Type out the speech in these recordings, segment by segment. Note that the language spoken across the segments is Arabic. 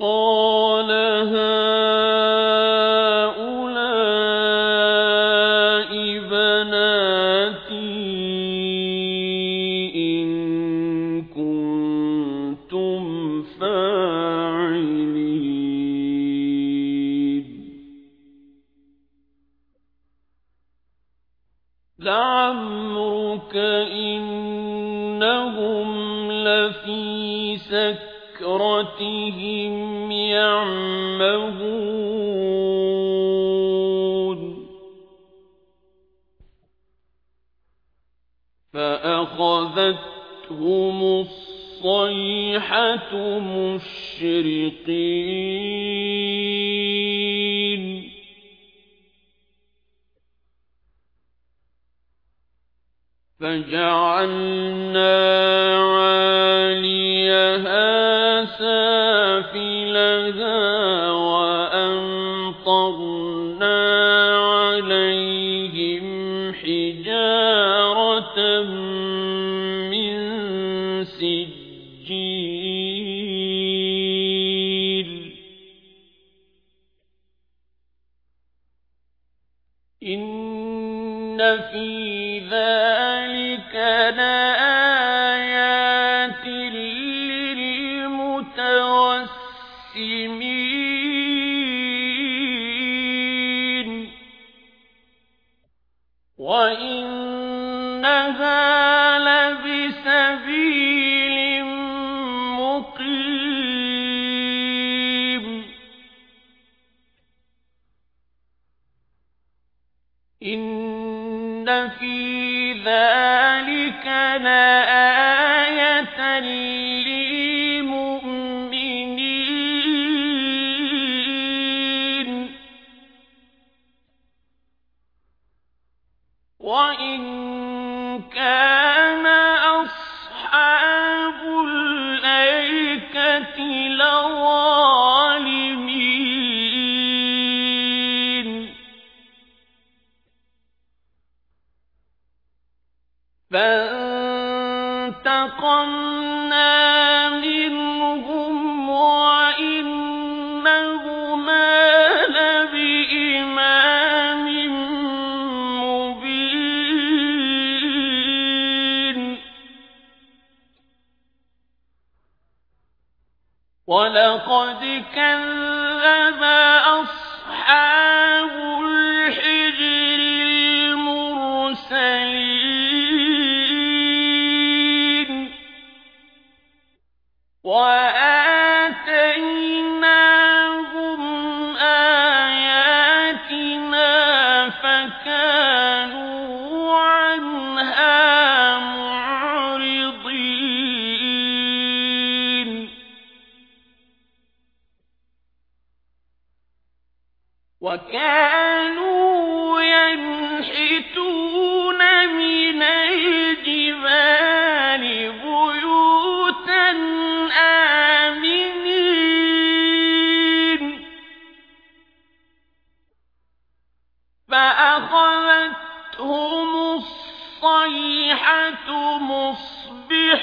قَالَ هَٰؤُلَاءِ بَنَاتِي إِن كُنتُمْ فَاعِلِينَ لَعَمْرُكَ إِنَّهُمْ لَفِي سَكْرَتِهِمْ يَعْمَهُونَ. فَأَخَذَتْهُمُ الصَّيْحَةُ مُشْرِقِينَ. فَجَعَلْنَا سِجِّيلٍ إِنَّ فِي ذَٰلِكَ لَآيَاتٍ لِّلْمُتَوَسِّمِينَ. وَإِنَّهَا لَبِسَبِيلٍ إِنَّ فِي ذَٰلِكَ لَآيَةً فَانتَقَمْنَا مِنْهُمْ وَإِنَّهُمَا لَبِإِمَامٍ مُّبِينٍ. وَلَقَدْ كَذَّبَ أَصْحَابُ وَكَانُوا يَنْحِتُونَ مِنَ الْجِبَالِ بُيُوتًا آمِنِينَ. فَأَخَذَتْهُمُ الصَّيْحَةُ مُصْبِحِينَ.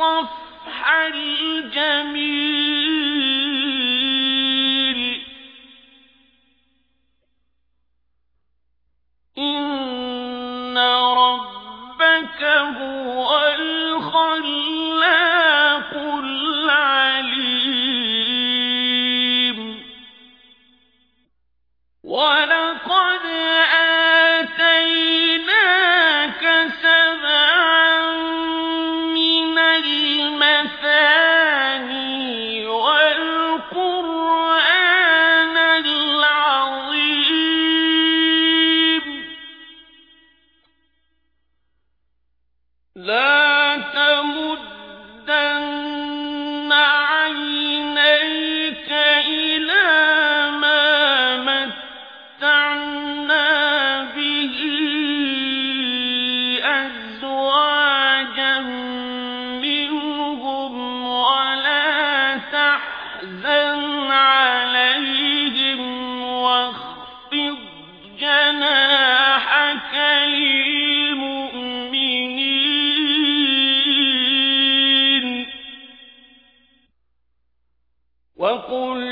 الصَّفْحَ الْجَمِيلَ. إِنَّ رَبَّكَ هُوَ تحزن عليهم واخفض جناحك للمؤمنين وقل